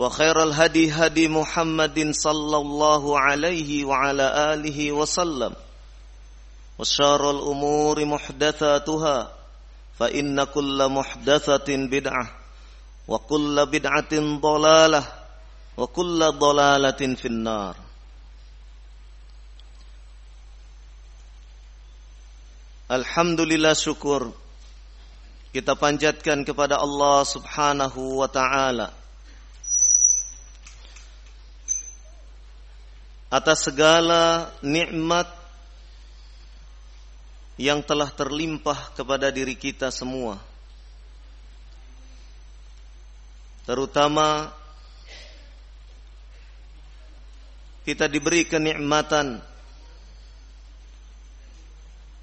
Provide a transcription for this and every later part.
وخير الهدي هدي محمد صلى الله عليه وعلى آله وسلم وشار الأمور محدثاتها فإن كل محدثة بدعة وكل بدعة ضلالة وكل ضلالة في النار Alhamdulillah syukur kita panjatkan kepada Allah Subhanahu wa taala atas segala nikmat yang telah terlimpah kepada diri kita semua. Terutama kita diberi kenikmatan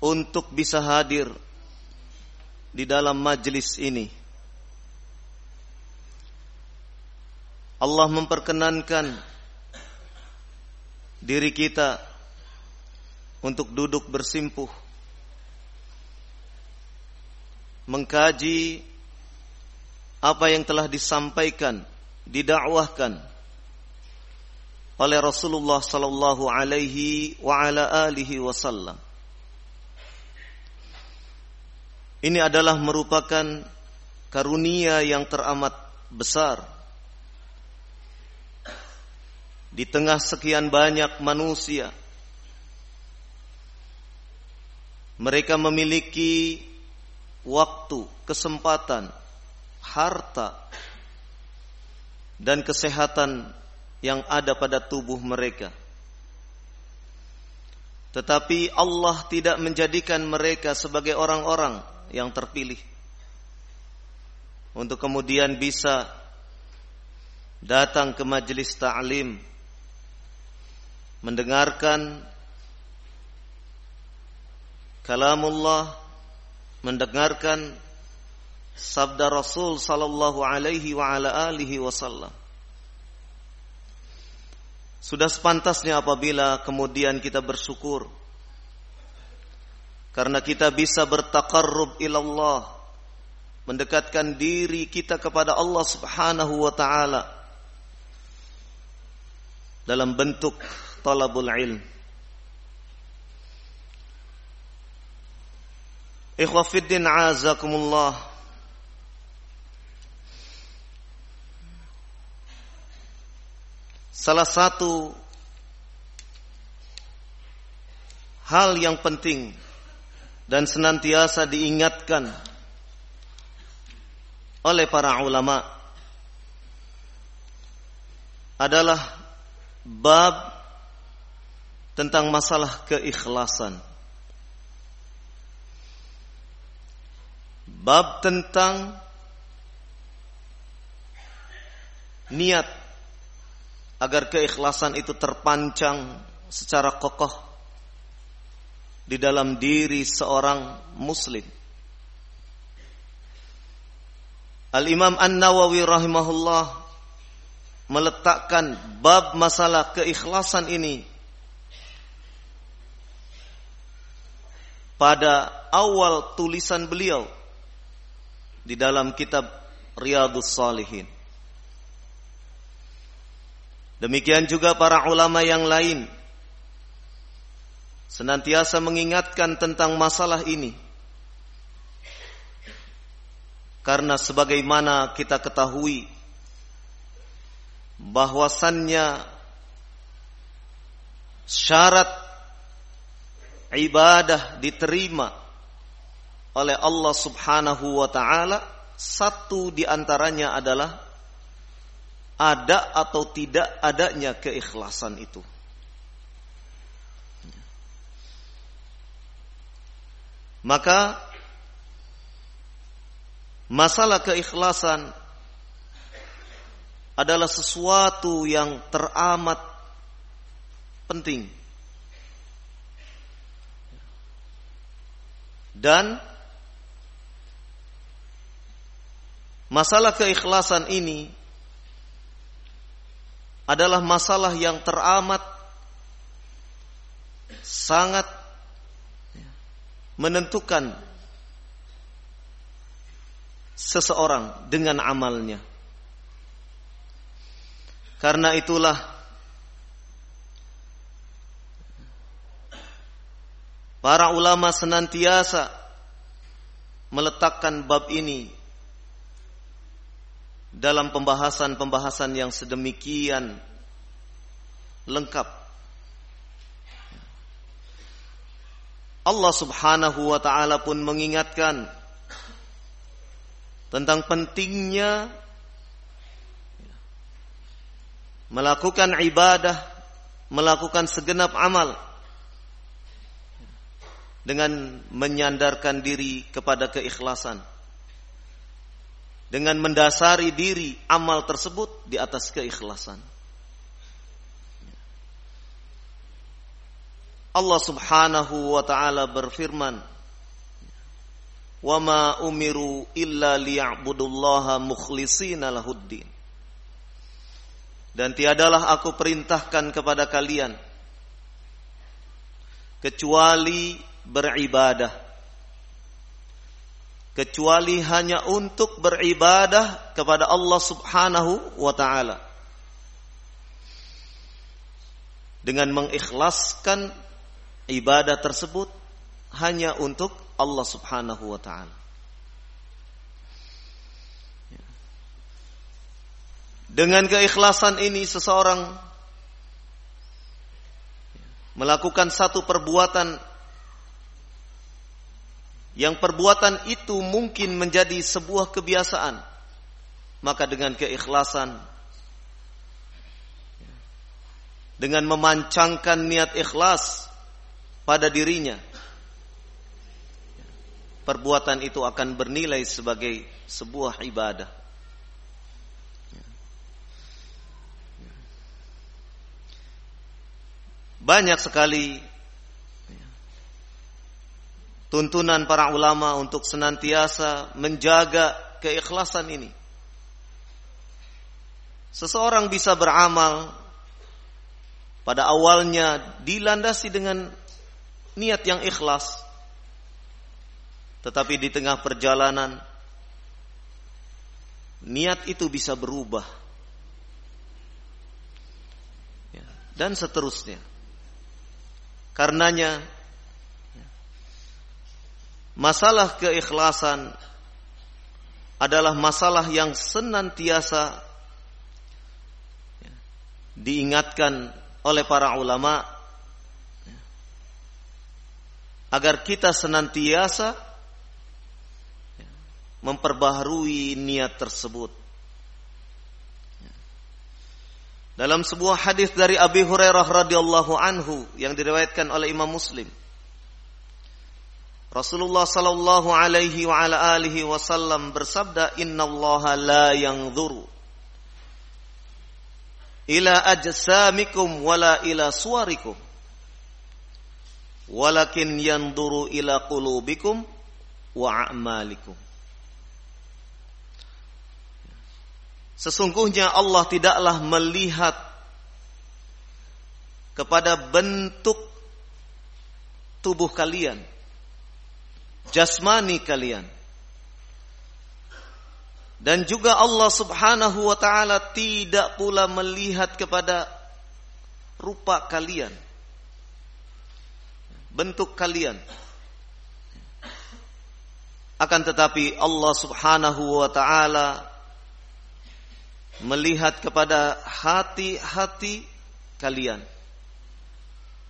untuk bisa hadir di dalam majlis ini. Allah memperkenankan diri kita untuk duduk bersimpuh mengkaji apa yang telah disampaikan didakwahkan oleh Rasulullah sallallahu alaihi wa ala alihi wasallam. Ini adalah merupakan karunia yang teramat besar di tengah sekian banyak manusia. Mereka memiliki waktu, kesempatan, harta, dan kesehatan yang ada pada tubuh mereka. Tetapi Allah tidak menjadikan mereka sebagai orang-orang yang terpilih untuk kemudian bisa datang ke majelis ta'lim mendengarkan kalamullah, mendengarkan sabda Rasul sallallahu alaihi wa ala alihi wasallam. Sudah sepantasnya apabila kemudian kita bersyukur karena kita bisa bertakarrub ilallah mendekatkan diri kita kepada Allah Subhanahu wa taala dalam bentuk talabul ilm. Ikhwafiddin azakumullah. Salah satu hal yang penting dan senantiasa diingatkan oleh para ulama adalah bab tentang masalah keikhlasan. bab tentang niat agar keikhlasan itu terpancang secara kokoh di dalam diri seorang muslim. Al-Imam An-Nawawi rahimahullah meletakkan bab masalah keikhlasan ini pada awal tulisan beliau di dalam kitab Riyadus Salihin. Demikian juga para ulama yang lain senantiasa mengingatkan tentang masalah ini karena sebagaimana kita ketahui bahwasannya syarat ibadah diterima oleh Allah Subhanahu wa taala satu di antaranya adalah ada atau tidak adanya keikhlasan itu. Maka Masalah keikhlasan adalah sesuatu yang teramat penting. Dan masalah keikhlasan ini adalah masalah yang teramat sangat menentukan seseorang dengan amalnya. Karena itulah para ulama senantiasa meletakkan bab ini dalam pembahasan-pembahasan yang sedemikian lengkap. Allah Subhanahu wa taala pun mengingatkan tentang pentingnya melakukan ibadah, melakukan segenap amal dengan menyandarkan diri kepada keikhlasan. Dengan mendasari diri amal tersebut di atas keikhlasan. Allah Subhanahu wa taala berfirman wama umiru illa liya'budullaha mukhlishina lahuddin. Dan tiadalah aku perintahkan kepada kalian kecuali beribadah. Kecuali hanya untuk beribadah kepada Allah Subhanahu wa taala. Dengan mengikhlaskan ibadah tersebut hanya untuk Allah Subhanahu wa taala. Dengan keikhlasan ini seseorang melakukan satu perbuatan yang perbuatan itu mungkin menjadi sebuah kebiasaan maka dengan keikhlasan dengan memancangkan niat ikhlas pada dirinya perbuatan itu akan bernilai sebagai sebuah ibadah. Banyak sekali tuntunan para ulama untuk senantiasa menjaga keikhlasan ini. Seseorang bisa beramal pada awalnya dilandasi dengan niat yang ikhlas, tetapi di tengah perjalanan niat itu bisa berubah. Ya, dan seterusnya. Karenanya masalah keikhlasan adalah masalah yang senantiasa diingatkan oleh para ulama agar kita senantiasa memperbaharui niat tersebut. Dalam sebuah hadis dari Abi Hurairah radhiyallahu anhu yang diriwayatkan oleh Imam Muslim. Rasulullah sallallahu alaihi wa ala alihi wasallam bersabda innallaha la yanzuru ila ajsamikum wala ila suwarikum. Walakin yanzuru ila qulubikum wa a'malikum. Sesungguhnya Allah tidaklah melihat kepada bentuk tubuh kalian jasmani kalian. Dan juga Allah Subhanahu wa taala tidak pula melihat kepada rupa kalian. Bentuk kalian. Akan tetapi Allah Subhanahu wa taala melihat kepada hati-hati kalian.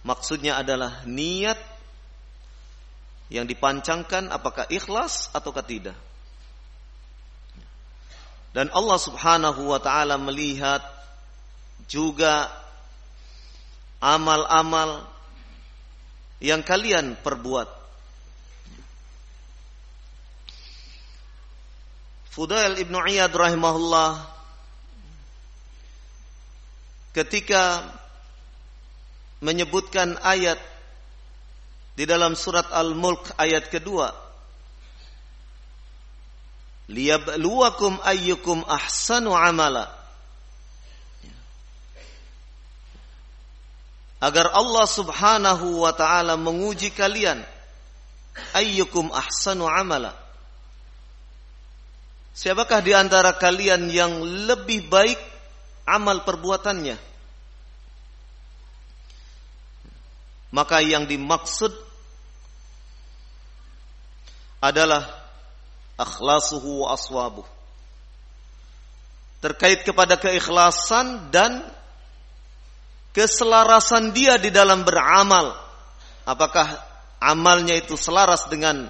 Maksudnya adalah niat yang dipancangkan apakah ikhlas ataukah tidak. Dan Allah Subhanahu wa taala melihat juga amal-amal yang kalian perbuat. Fudail Ibnu Iyad rahimahullah ketika menyebutkan ayat di dalam surat Al-Mulk ayat kedua. Liyabluwakum ayyukum ahsanu amala. Agar Allah Subhanahu wa taala menguji kalian ayyukum ahsanu amala. Siapakah di antara kalian yang lebih baik amal perbuatannya? Maka yang dimaksud adalah akhlasuhu wa aswabuh. Terkait kepada keikhlasan dan keselarasan dia di dalam beramal. Apakah amalnya itu selaras dengan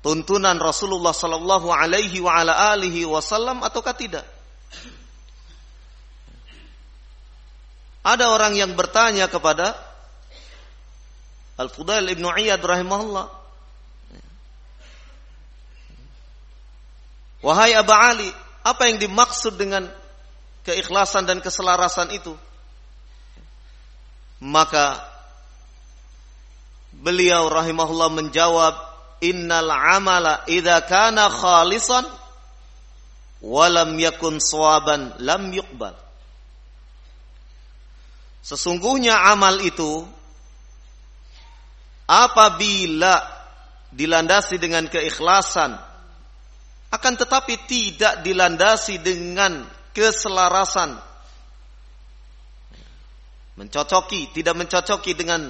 tuntunan Rasulullah sallallahu alaihi wa ala alihi wasallam ataukah tidak? Ada orang yang bertanya kepada Al-Fudail Ibnu Iyad rahimahullah. Wahai Aba Ali, apa yang dimaksud dengan keikhlasan dan keselarasan itu? Maka beliau rahimahullah menjawab, "Innal amala idza kana khalisan wa lam yakun sawaban lam yuqbal." Sesungguhnya amal itu apabila dilandasi dengan keikhlasan akan tetapi tidak dilandasi dengan keselarasan. Mencocoki tidak mencocoki dengan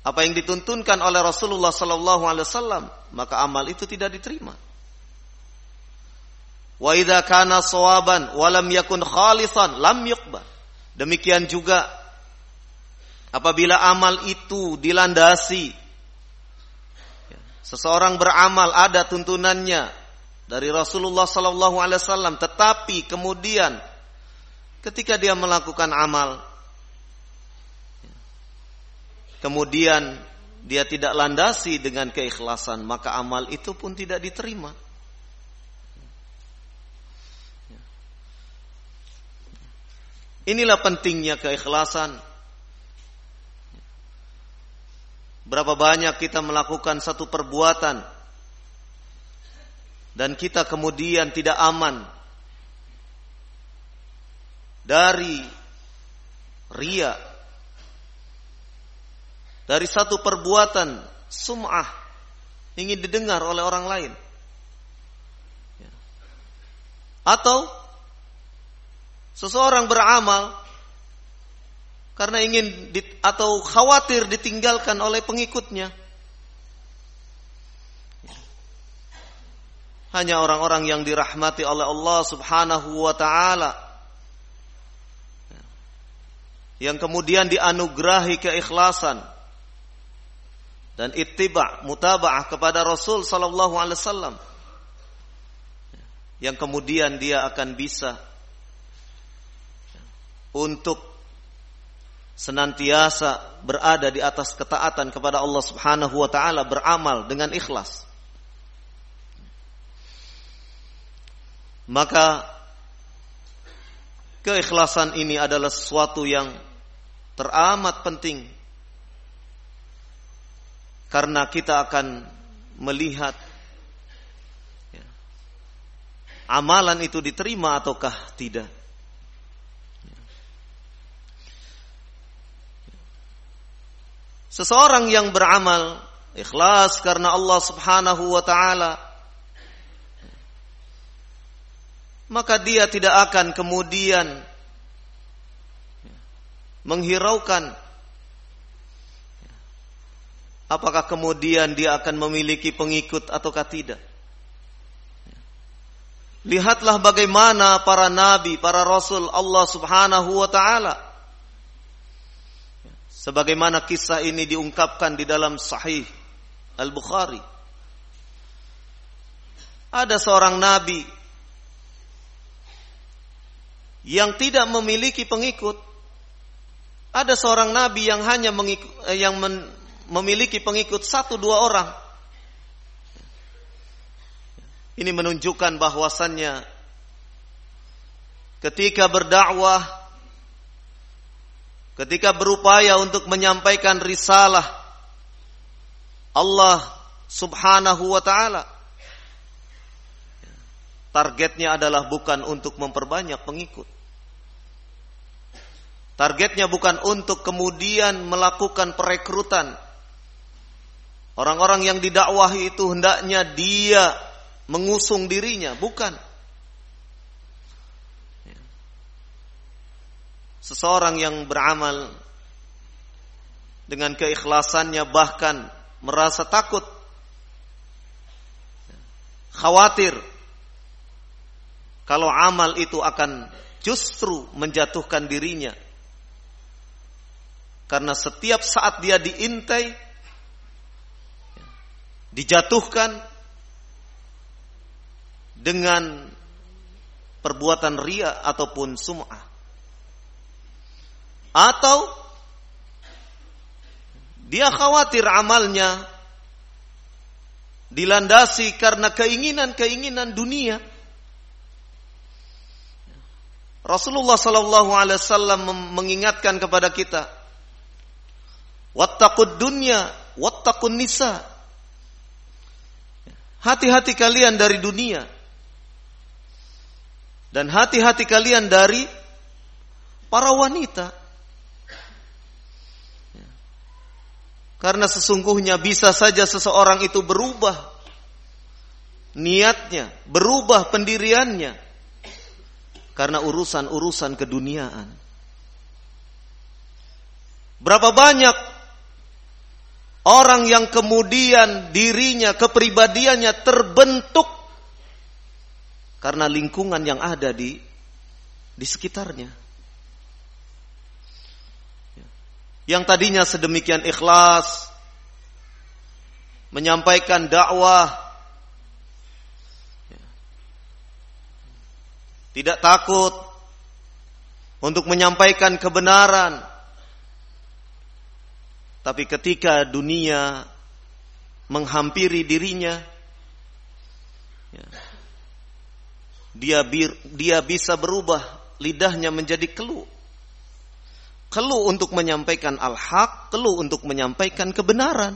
apa yang dituntunkan oleh Rasulullah sallallahu alaihi wasallam maka amal itu tidak diterima. Wa idza kana sawaban wa yakun khalisan lam yuqbal. Demikian juga Apabila amal itu dilandasi seseorang beramal ada tuntunannya dari Rasulullah sallallahu alaihi wasallam. Tetapi kemudian ketika dia melakukan amal kemudian dia tidak landasi dengan keikhlasan maka amal itu pun tidak diterima. Inilah pentingnya keikhlasan. Berapa banyak kita melakukan satu perbuatan dan kita kemudian tidak aman dari ria dari satu perbuatan sum'ah ingin didengar oleh orang lain atau seseorang beramal karena ingin atau khawatir ditinggalkan oleh pengikutnya. Hanya orang-orang yang dirahmati oleh Allah Subhanahu wa taala. Yang kemudian dianugerahi keikhlasan. Dan ittiba mutaba'ah kepada Rasul sallallahu alaihi wasallam. Yang kemudian dia akan bisa untuk senantiasa berada di atas ketaatan kepada Allah Subhanahu wa taala, beramal dengan ikhlas. Maka keikhlasan ini adalah sesuatu yang teramat penting karena kita akan melihat ya, amalan itu diterima ataukah tidak. Seseorang yang beramal ikhlas karena Allah Subhanahu wa taala maka dia tidak akan kemudian menghiraukan apakah kemudian dia akan memiliki pengikut ataukah tidak. Lihatlah bagaimana para nabi, para rasul Allah Subhanahu wa taala Sebagaimana kisah ini diungkapkan di dalam Sahih Al-Bukhari. Ada seorang nabi yang tidak memiliki pengikut. Ada seorang nabi yang hanya mengikut, eh, yang men, memiliki pengikut satu dua orang. Ini menunjukkan bahwasannya ketika berdakwah ketika berupaya untuk menyampaikan risalah Allah Subhanahu wa taala targetnya adalah bukan untuk memperbanyak pengikut targetnya bukan untuk kemudian melakukan perekrutan. Orang-orang yang didakwahi itu hendaknya dia mengusung dirinya bukan. Seseorang yang beramal dengan keikhlasannya bahkan merasa takut, khawatir kalau amal itu akan justru menjatuhkan dirinya. Karena setiap saat dia diintai, dijatuhkan dengan perbuatan ria ataupun sum'ah. Atau dia khawatir amalnya dilandasi karena keinginan-keinginan dunia. Rasulullah sallallahu alaihi wasallam mengingatkan kepada kita, "Wattaqud dunya, wattaqun nisa." Hati-hati kalian dari dunia. Dan hati-hati kalian dari para wanita. Karena sesungguhnya bisa saja seseorang itu berubah niatnya, berubah pendiriannya karena urusan-urusan keduniaan. Berapa banyak orang yang kemudian dirinya, kepribadiannya terbentuk karena lingkungan yang ada di di sekitarnya. yang tadinya sedemikian ikhlas menyampaikan dakwah tidak takut untuk menyampaikan kebenaran tapi ketika dunia menghampiri dirinya ya, dia dia bisa berubah lidahnya menjadi keluh Keluh untuk menyampaikan al-haq, keluh untuk menyampaikan kebenaran.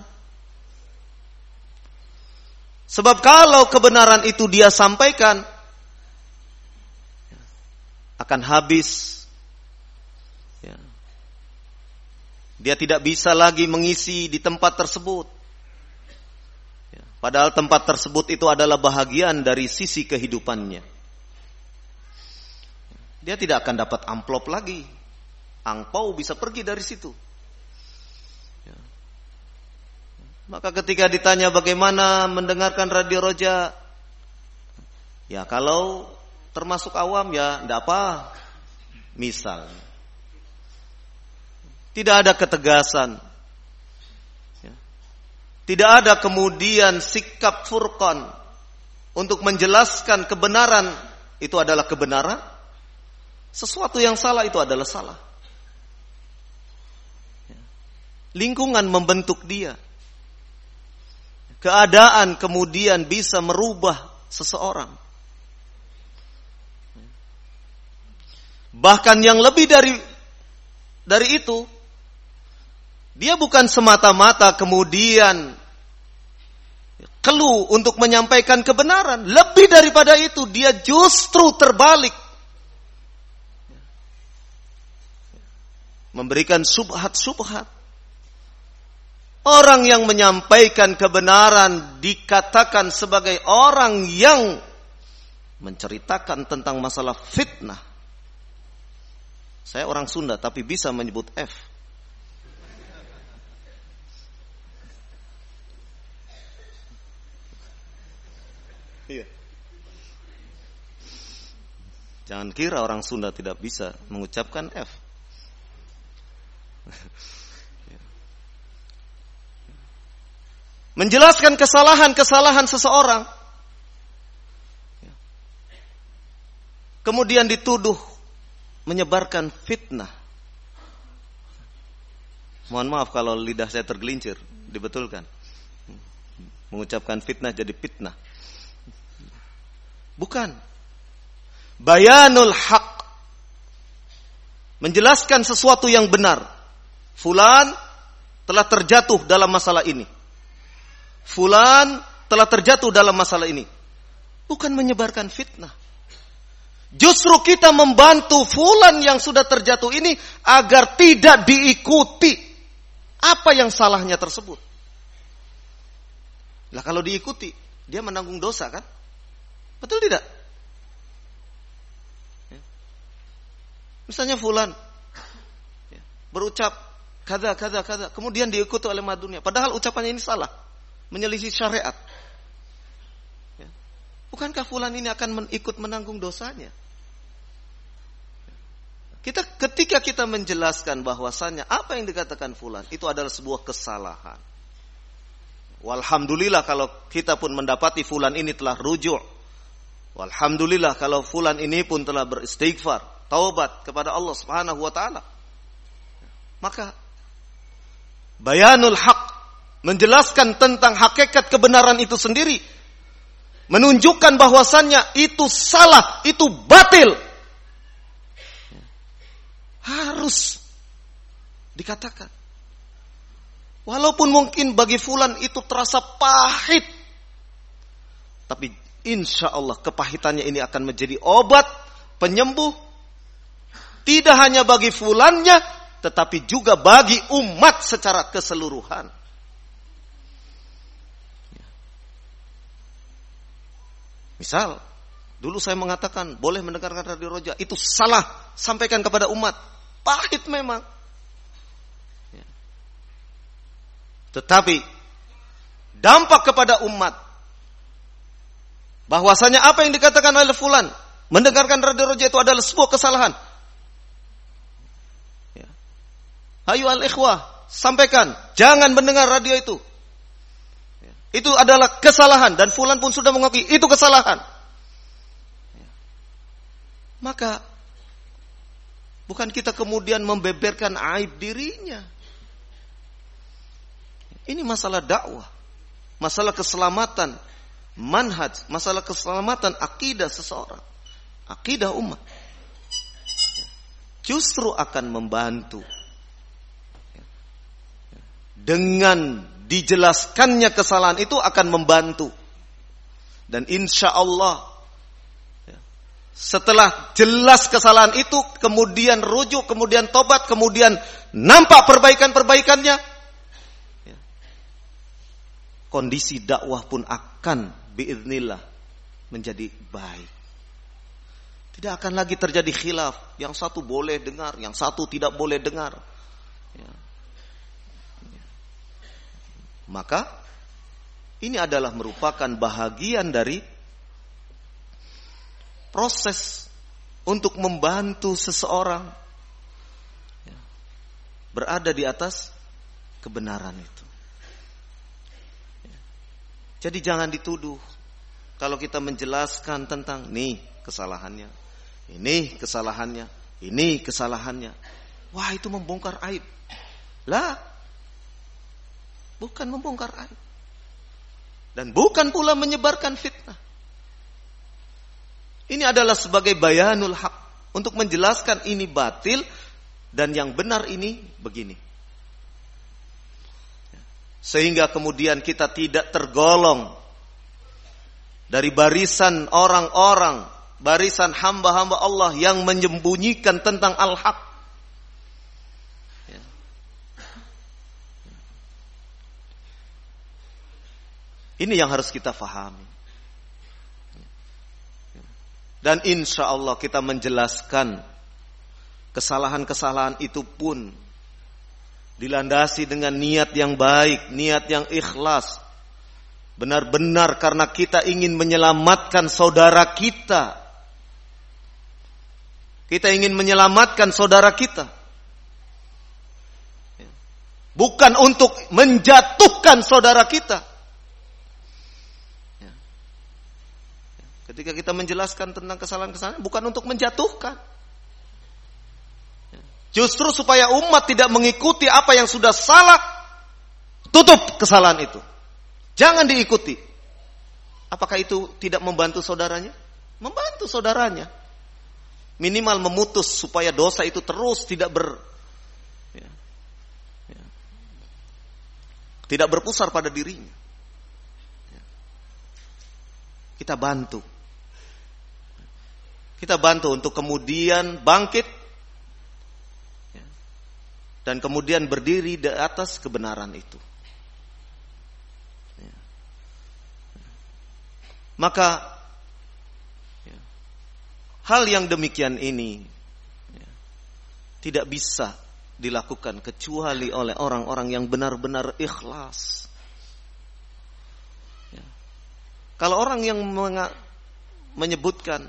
Sebab kalau kebenaran itu dia sampaikan, akan habis. Ya. Dia tidak bisa lagi mengisi di tempat tersebut. Ya. Padahal tempat tersebut itu adalah bahagian dari sisi kehidupannya. Dia tidak akan dapat amplop lagi angpau bisa pergi dari situ. Ya. Maka ketika ditanya bagaimana mendengarkan radio roja, ya kalau termasuk awam ya tidak apa. Misal, tidak ada ketegasan, ya. tidak ada kemudian sikap furqan untuk menjelaskan kebenaran itu adalah kebenaran, sesuatu yang salah itu adalah salah. Lingkungan membentuk dia. Keadaan kemudian bisa merubah seseorang. Bahkan yang lebih dari dari itu, dia bukan semata-mata kemudian keluh untuk menyampaikan kebenaran. Lebih daripada itu, dia justru terbalik. Memberikan subhat-subhat. Orang yang menyampaikan kebenaran dikatakan sebagai orang yang menceritakan tentang masalah fitnah. Saya orang Sunda tapi bisa menyebut F. Iya. Jangan kira orang Sunda tidak bisa mengucapkan F. Menjelaskan kesalahan-kesalahan seseorang. Kemudian dituduh menyebarkan fitnah. Mohon maaf kalau lidah saya tergelincir, dibetulkan. Mengucapkan fitnah jadi fitnah. Bukan. Bayanul haq. Menjelaskan sesuatu yang benar. Fulan telah terjatuh dalam masalah ini. Fulan telah terjatuh dalam masalah ini. Bukan menyebarkan fitnah. Justru kita membantu fulan yang sudah terjatuh ini agar tidak diikuti. Apa yang salahnya tersebut? Lah kalau diikuti, dia menanggung dosa kan? Betul tidak? Ya. Misalnya fulan ya, berucap kada kada kada, kemudian diikuti oleh madunya, padahal ucapannya ini salah, menyelisih syariat. Ya. Bukankah fulan ini akan ikut menanggung dosanya? Kita ketika kita menjelaskan bahwasannya apa yang dikatakan fulan itu adalah sebuah kesalahan. Walhamdulillah kalau kita pun mendapati fulan ini telah rujuk Alhamdulillah kalau fulan ini pun telah beristighfar, taubat kepada Allah Subhanahu wa taala. Maka bayanul haq menjelaskan tentang hakikat kebenaran itu sendiri menunjukkan bahwasannya itu salah, itu batil. Harus dikatakan. Walaupun mungkin bagi fulan itu terasa pahit. Tapi insya Allah kepahitannya ini akan menjadi obat penyembuh tidak hanya bagi fulannya tetapi juga bagi umat secara keseluruhan. Misal, dulu saya mengatakan boleh mendengarkan radio roja itu salah, sampaikan kepada umat. Pahit memang. Ya. Tetapi dampak kepada umat Bahwasanya apa yang dikatakan oleh fulan mendengarkan radio roja itu adalah sebuah kesalahan. Ya. Ayo al ikhwah, sampaikan, jangan mendengar radio itu. Ya. Itu adalah kesalahan dan fulan pun sudah mengakui itu kesalahan. Ya. Maka bukan kita kemudian membeberkan aib dirinya. Ini masalah dakwah, masalah keselamatan, manhaj, masalah keselamatan akidah seseorang, akidah umat. Justru akan membantu. Dengan dijelaskannya kesalahan itu akan membantu. Dan insya Allah setelah jelas kesalahan itu kemudian rujuk kemudian tobat kemudian nampak perbaikan-perbaikannya kondisi dakwah pun akan biiznillah menjadi baik. Tidak akan lagi terjadi khilaf. Yang satu boleh dengar, yang satu tidak boleh dengar. Ya. Maka ini adalah merupakan bahagian dari proses untuk membantu seseorang ya, berada di atas kebenaran itu. Jadi jangan dituduh. Kalau kita menjelaskan tentang nih kesalahannya, ini kesalahannya, ini kesalahannya. Wah itu membongkar aib. Lah, bukan membongkar aib. Dan bukan pula menyebarkan fitnah. Ini adalah sebagai bayanul hak untuk menjelaskan ini batil dan yang benar ini begini. Sehingga kemudian kita tidak tergolong dari barisan orang-orang, barisan hamba-hamba Allah yang menyembunyikan tentang al-haq. Ini yang harus kita fahami. Dan insya Allah kita menjelaskan kesalahan-kesalahan itu pun dilandasi dengan niat yang baik, niat yang ikhlas. Benar-benar karena kita ingin menyelamatkan saudara kita. Kita ingin menyelamatkan saudara kita. Bukan untuk menjatuhkan saudara kita. Ketika kita menjelaskan tentang kesalahan-kesalahan, bukan untuk menjatuhkan. Justru supaya umat tidak mengikuti apa yang sudah salah, tutup kesalahan itu. Jangan diikuti. Apakah itu tidak membantu saudaranya? Membantu saudaranya. Minimal memutus supaya dosa itu terus tidak ber ya, ya, tidak berpusar pada dirinya. Ya. Kita bantu. Kita bantu untuk kemudian bangkit dan kemudian berdiri di atas kebenaran itu. Ya. Maka ya, hal yang demikian ini ya, tidak bisa dilakukan kecuali oleh orang-orang yang benar-benar ikhlas. Kalau orang yang menyebutkan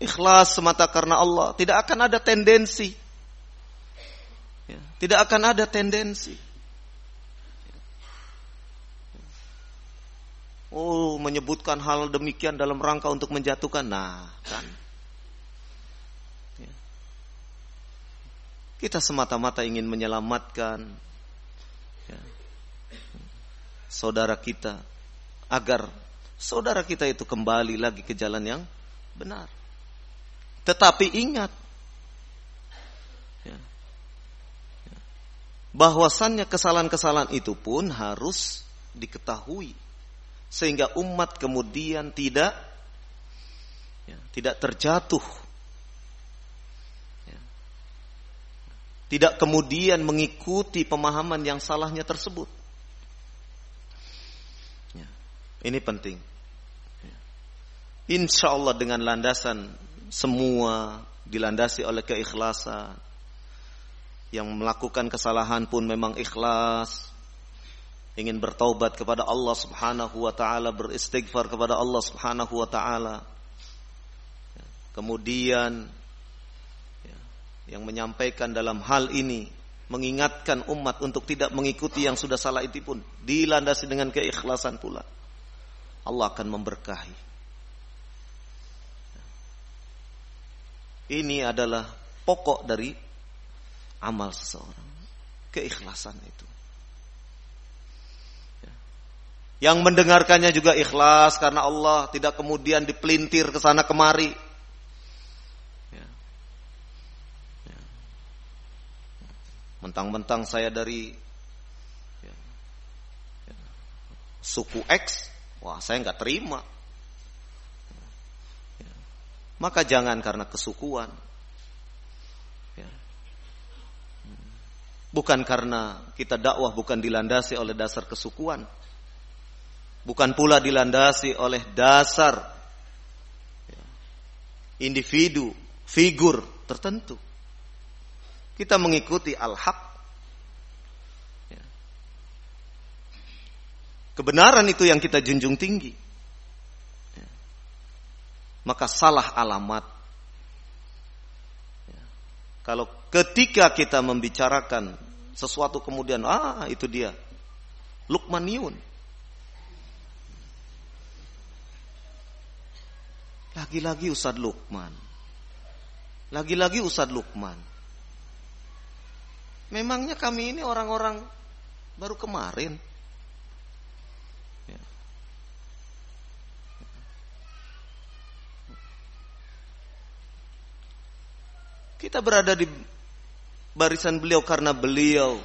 ikhlas semata karena Allah, tidak akan ada tendensi Ya, tidak akan ada tendensi. Oh, menyebutkan hal demikian dalam rangka untuk menjatuhkan. Nah, kan. Ya. Kita semata-mata ingin menyelamatkan ya, saudara kita agar saudara kita itu kembali lagi ke jalan yang benar. Tetapi ingat, bahwasannya kesalahan-kesalahan itu pun harus diketahui. Sehingga umat kemudian tidak ya, tidak terjatuh. Ya, tidak kemudian mengikuti pemahaman yang salahnya tersebut. Ya, ini penting. Ya. insya Allah dengan landasan semua dilandasi oleh keikhlasan yang melakukan kesalahan pun memang ikhlas. Ingin bertaubat kepada Allah Subhanahu wa taala beristighfar kepada Allah Subhanahu wa taala. Kemudian ya, yang menyampaikan dalam hal ini mengingatkan umat untuk tidak mengikuti yang sudah salah itu pun dilandasi dengan keikhlasan pula. Allah akan memberkahi. Ini adalah pokok dari amal seseorang. Keikhlasan itu. Ya. Yang mendengarkannya juga ikhlas karena Allah tidak kemudian dipelintir ke sana kemari. Ya. Ya. Mentang-mentang saya dari suku X, wah saya nggak terima. Maka jangan karena kesukuan, Bukan karena kita dakwah bukan dilandasi oleh dasar kesukuan. Bukan pula dilandasi oleh dasar ya, individu, figur tertentu. Kita mengikuti al-haq. Ya. Kebenaran itu yang kita junjung tinggi. Ya. Maka salah alamat. Kalau Ketika kita membicarakan sesuatu kemudian ah itu dia Lukmaniun. Lagi-lagi Ustad Lukman. Lagi-lagi Ustad Lukman. Memangnya kami ini orang-orang baru kemarin Kita berada di barisan beliau karena beliau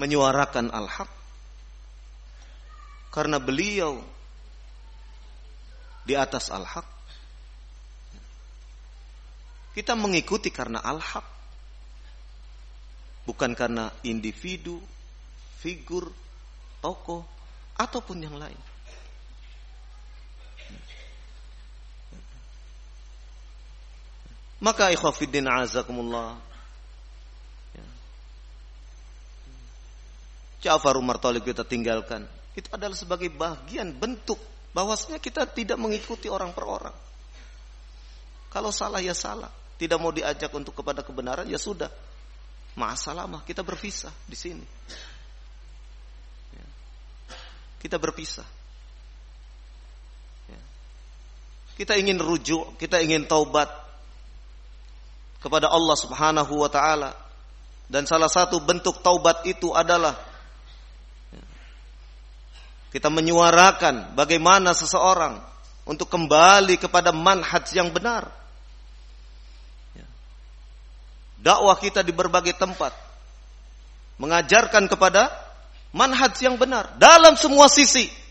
menyuarakan al-haq. Karena beliau di atas al-haq. Kita mengikuti karena al-haq. Bukan karena individu, figur, tokoh, ataupun yang lain. Maka ikhwafiddin azakumullah. Ya. Ja'far Umar Talib kita tinggalkan. Itu adalah sebagai bagian bentuk bahwasanya kita tidak mengikuti orang per orang. Kalau salah ya salah. Tidak mau diajak untuk kepada kebenaran ya sudah. Masalah kita berpisah di sini. Ya. Kita berpisah. Ya. Kita ingin rujuk, kita ingin taubat, kepada Allah Subhanahu wa taala. Dan salah satu bentuk taubat itu adalah kita menyuarakan bagaimana seseorang untuk kembali kepada manhaj yang benar. Dakwah kita di berbagai tempat mengajarkan kepada manhaj yang benar dalam semua sisi.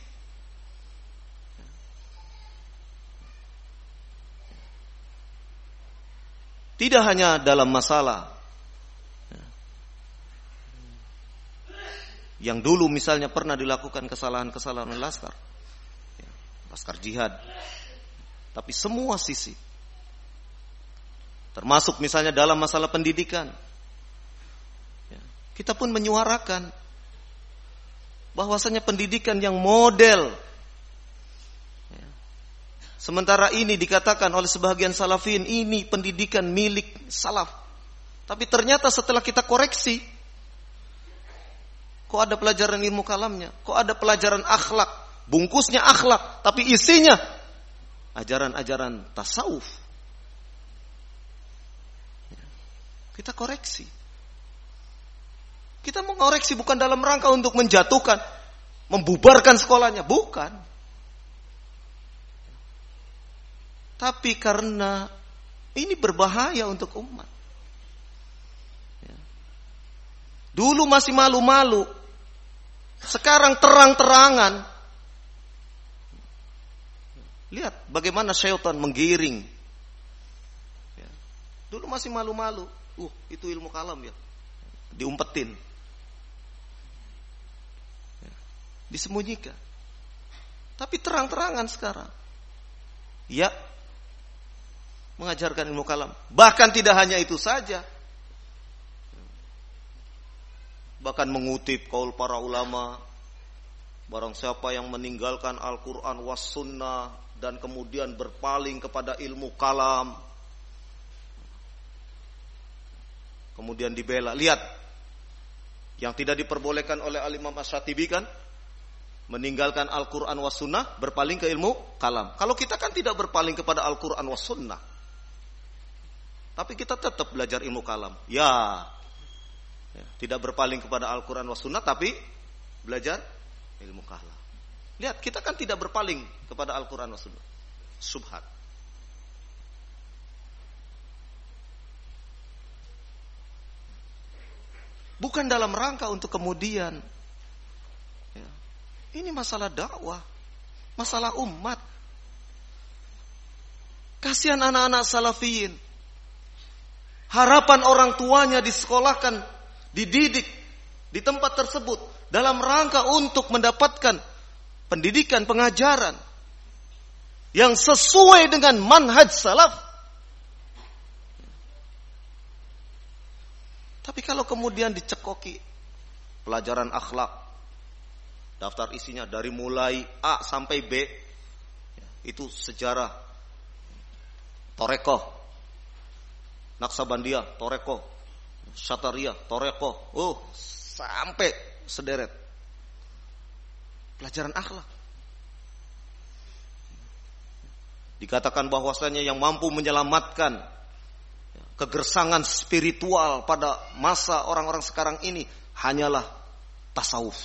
Tidak hanya dalam masalah. Yang dulu misalnya pernah dilakukan kesalahan-kesalahan oleh laskar, laskar jihad, tapi semua sisi, termasuk misalnya dalam masalah pendidikan, kita pun menyuarakan bahwasanya pendidikan yang model Sementara ini dikatakan oleh sebagian salafin ini pendidikan milik salaf. Tapi ternyata setelah kita koreksi, kok ada pelajaran ilmu kalamnya, kok ada pelajaran akhlak, bungkusnya akhlak, tapi isinya ajaran-ajaran tasawuf. Kita koreksi. Kita mengoreksi bukan dalam rangka untuk menjatuhkan, membubarkan sekolahnya, bukan. Tapi karena ini berbahaya untuk umat. Ya. Dulu masih malu-malu. Sekarang terang-terangan. Lihat bagaimana syaitan menggiring. Ya. Dulu masih malu-malu. Uh, itu ilmu kalam ya. Diumpetin. Ya. Disembunyikan. Tapi terang-terangan sekarang. Ya, mengajarkan ilmu kalam. Bahkan tidak hanya itu saja. Bahkan mengutip kaul para ulama. Barang siapa yang meninggalkan Al-Quran was sunnah dan kemudian berpaling kepada ilmu kalam. Kemudian dibela. Lihat. Yang tidak diperbolehkan oleh Al-Imam Asyatibi kan meninggalkan Al-Quran was sunnah, berpaling ke ilmu kalam. Kalau kita kan tidak berpaling kepada Al-Quran was sunnah. Tapi kita tetap belajar ilmu kalam. Ya. ya tidak berpaling kepada Al-Quran wa sunnah, tapi belajar ilmu kalam. Lihat, kita kan tidak berpaling kepada Al-Quran wa sunnah. Subhat. Bukan dalam rangka untuk kemudian. Ya, ini masalah dakwah. Masalah umat. Kasihan anak-anak salafiyin harapan orang tuanya disekolahkan, dididik di tempat tersebut dalam rangka untuk mendapatkan pendidikan, pengajaran yang sesuai dengan manhaj salaf. Tapi kalau kemudian dicekoki pelajaran akhlak, daftar isinya dari mulai A sampai B, itu sejarah torekoh, Naksabandia, Toreko, Sataria, Toreko, oh sampai sederet. Pelajaran akhlak. Dikatakan bahwasanya yang mampu menyelamatkan kegersangan spiritual pada masa orang-orang sekarang ini hanyalah tasawuf.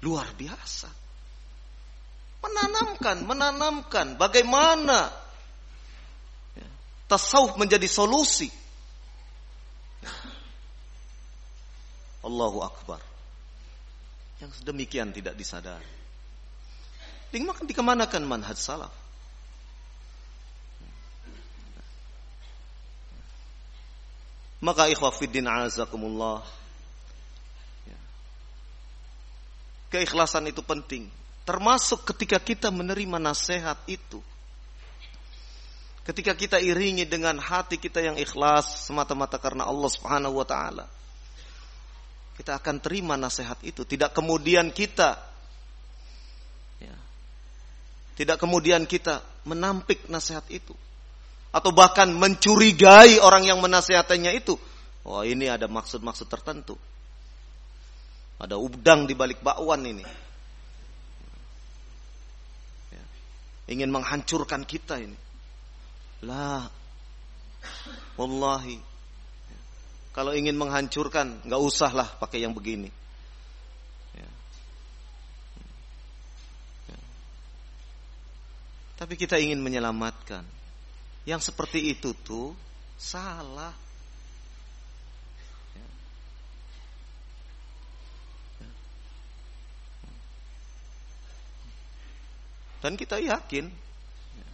Luar biasa. Menanamkan, menanamkan bagaimana tasawuf menjadi solusi. Allahu Akbar. Yang sedemikian tidak disadari. Dikemanakan dikemanakan manhaj salaf? Maka ikhwafiddin azakumullah. Ya. Keikhlasan itu penting. Termasuk ketika kita menerima nasihat itu. Ketika kita iringi dengan hati kita yang ikhlas semata-mata karena Allah Subhanahu wa taala. Kita akan terima nasihat itu, tidak kemudian kita ya, tidak kemudian kita menampik nasihat itu atau bahkan mencurigai orang yang menasehatinya itu. Wah, oh, ini ada maksud-maksud tertentu. Ada udang di balik bakwan ini. Ya. Ingin menghancurkan kita ini. Lah. Wallahi. Kalau ingin menghancurkan, nggak usahlah pakai yang begini. Ya. Ya. Tapi kita ingin menyelamatkan yang seperti itu tuh salah. Dan kita yakin ya.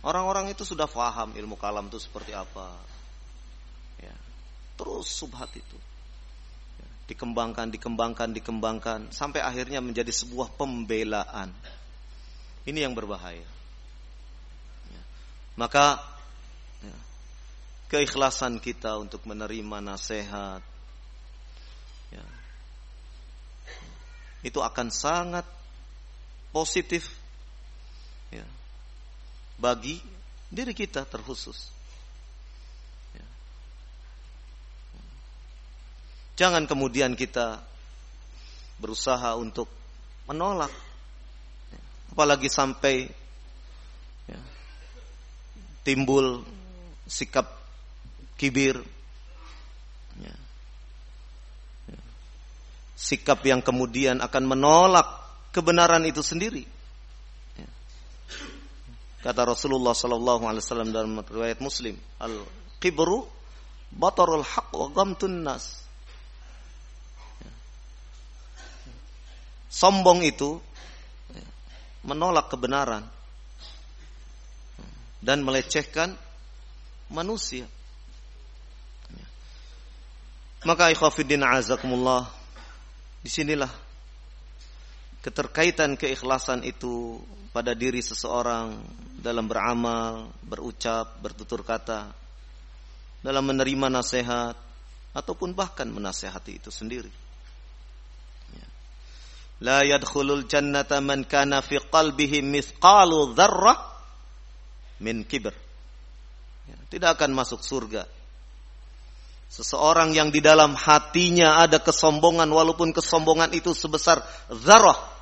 orang-orang itu sudah faham ilmu kalam itu seperti apa. Ya. Terus subhat itu ya. dikembangkan, dikembangkan, dikembangkan sampai akhirnya menjadi sebuah pembelaan. Ini yang berbahaya. Maka ya, keikhlasan kita untuk menerima nasihat ya, itu akan sangat positif ya, bagi diri kita terkhusus. Ya. Jangan kemudian kita berusaha untuk menolak, ya, apalagi sampai timbul sikap kibir, ya. Ya. sikap yang kemudian akan menolak kebenaran itu sendiri. Kata Rasulullah Sallallahu Alaihi Wasallam dalam riwayat Muslim, al kibru batarul haq wa gamtun nas. Sombong itu menolak kebenaran dan melecehkan manusia. Maka ikhwafiddin azakumullah di sinilah keterkaitan keikhlasan itu pada diri seseorang dalam beramal, berucap, bertutur kata, dalam menerima nasihat ataupun bahkan menasehati itu sendiri. Ya. La yadkhulul jannata man kana fi qalbihi mithqalu dzarrah min kibr. Ya, tidak akan masuk surga. Seseorang yang di dalam hatinya ada kesombongan walaupun kesombongan itu sebesar zarah.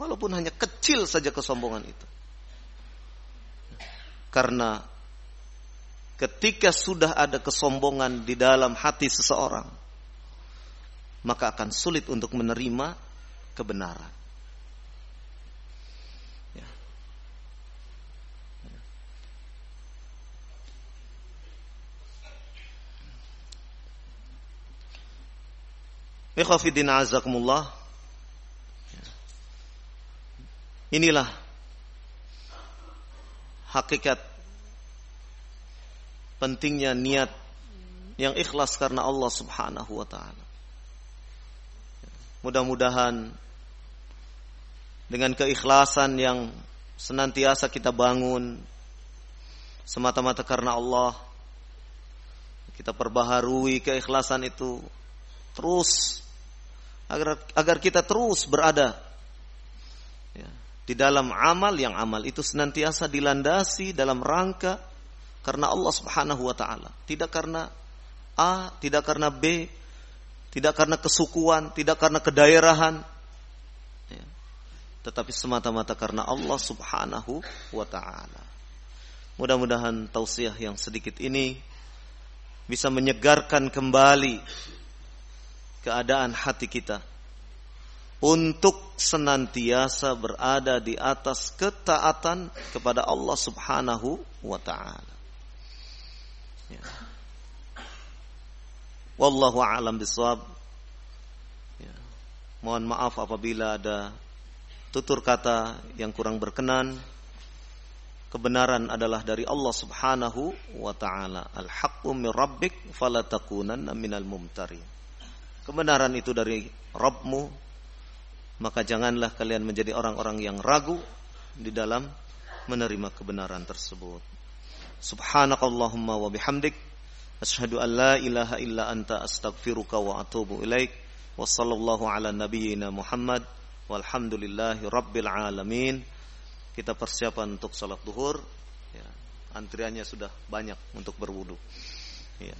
Walaupun hanya kecil saja kesombongan itu. Karena ketika sudah ada kesombongan di dalam hati seseorang, maka akan sulit untuk menerima kebenaran. Ikhwafidin azakumullah. Inilah hakikat pentingnya niat yang ikhlas karena Allah Subhanahu wa taala. Mudah-mudahan dengan keikhlasan yang senantiasa kita bangun semata-mata karena Allah kita perbaharui keikhlasan itu terus agar agar kita terus berada di dalam amal yang amal itu senantiasa dilandasi dalam rangka karena Allah Subhanahu wa taala, tidak karena A, tidak karena B, tidak karena kesukuan, tidak karena kedaerahan, ya, tetapi semata-mata karena Allah Subhanahu wa taala. Mudah-mudahan tausiah yang sedikit ini bisa menyegarkan kembali keadaan hati kita untuk senantiasa berada di atas ketaatan kepada Allah Subhanahu wa taala. Ya. Wallahu a'lam bishawab. Ya. Mohon maaf apabila ada tutur kata yang kurang berkenan. Kebenaran adalah dari Allah Subhanahu wa taala. Al-haqqu min rabbik fala takunanna minal mumtarin. Kebenaran itu dari Rabbmu, maka janganlah kalian menjadi orang-orang yang ragu di dalam menerima kebenaran tersebut. Subhanakallahumma wa bihamdik asyhadu an la ilaha illa anta astaghfiruka wa atubu ilaik wa sallallahu ala nabiyyina Muhammad walhamdulillahi rabbil alamin. Kita persiapan untuk salat duhur ya, antriannya sudah banyak untuk berwudu. Ya.